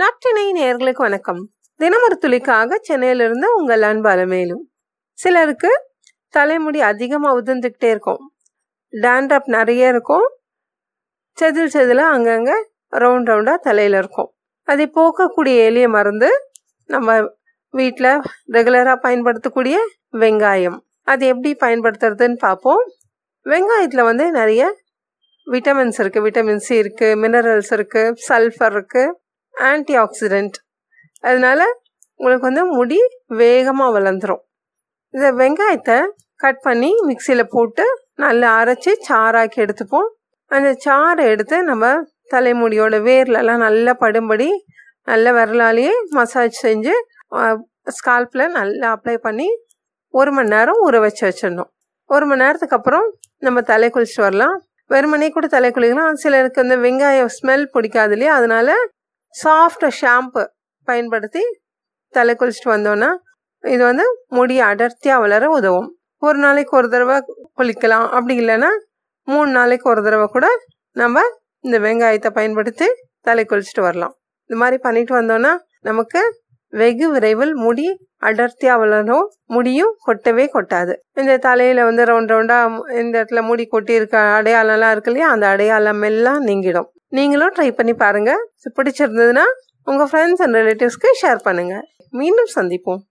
நாட்டினை நேர்களுக்கு வணக்கம். தினமொரு துளிக்காக சென்னையிலிருந்து உங்கள் அன்பால மேலும் சிலருக்கு தலைமுடி அதிகமாக உதிர்ந்துக்கிட்டே இருக்கும். டேண்ட்ரப் நிறைய இருக்கும். செதில் செதிலாக அங்கங்கே ரவுண்ட் ரவுண்டாக தலையில் இருக்கும். அதை போக்கக்கூடிய எளிய மருந்து நம்ம வீட்டில் ரெகுலராக பயன்படுத்தக்கூடிய வெங்காயம். அது எப்படி பயன்படுத்துறதுன்னு பார்ப்போம். வெங்காயத்தில் வந்து நிறைய விட்டமின்ஸ் இருக்குது விட்டமின் சி இருக்குது மினரல்ஸ் இருக்குது சல்ஃபர் இருக்குது ஆன்டி ஆக்சிடெண்ட் அதனால் உங்களுக்கு வந்து முடி வேகமாக வளர்ந்துடும் இந்த வெங்காயத்தை கட் பண்ணி மிக்சியில் போட்டு நல்லா அரைச்சி சாராக்கி எடுத்துப்போம். அந்த சாறை எடுத்து நம்ம தலைமுடியோட வேர்லலாம் நல்லா படும்படி நல்ல விரலாலேயே மசாஜ் செஞ்சு ஸ்கால்பில் நல்லா அப்ளை பண்ணி ஒரு மணி நேரம் ஊற வச்சு வச்சிடணும். ஒரு மணி நேரத்துக்கு அப்புறம் நம்ம தலை குளிச்சுட்டு வரலாம். வெறுமனே கூட தலை குளிக்கலாம். சிலருக்கு அந்த வெங்காயம் ஸ்மெல் பிடிக்காது இல்லையா? அதனால சாஃப்ட் ஷாம்பு பயன்படுத்தி தலை குளிச்சுட்டு வந்தோன்னா இது வந்து முடி அடர்த்தியாக வளர உதவும். ஒரு நாளைக்கு ஒரு தடவை குளிக்கலாம். அப்படி இல்லைன்னா மூணு நாளைக்கு ஒரு தடவை கூட நம்ம இந்த வெங்காயத்தை பயன்படுத்தி தலை குளிச்சுட்டு வரலாம். இந்த மாதிரி பண்ணிட்டு வந்தோன்னா நமக்கு வெகு விரைவில் முடி அடர்த்தியாக வளரும். முடியும் கொட்டவே கொட்டாது. இந்த தலையில் வந்து ரவுண்ட் ரவுண்டாக இந்த இடத்துல முடி கொட்டி இருக்க அடையாளம்லாம் இருக்கு இல்லையா? அந்த அடையாளம் எல்லாம் நீங்கிடும். நீங்களும் ட்ரை பண்ணி பாருங்கள் பிடிச்சிருந்ததுன்னா உங்கள் ஃப்ரெண்ட்ஸ் அண்ட் ரிலேட்டிவ்ஸ்க்கு ஷேர் பண்ணுங்கள் மீண்டும் சந்திப்போம்.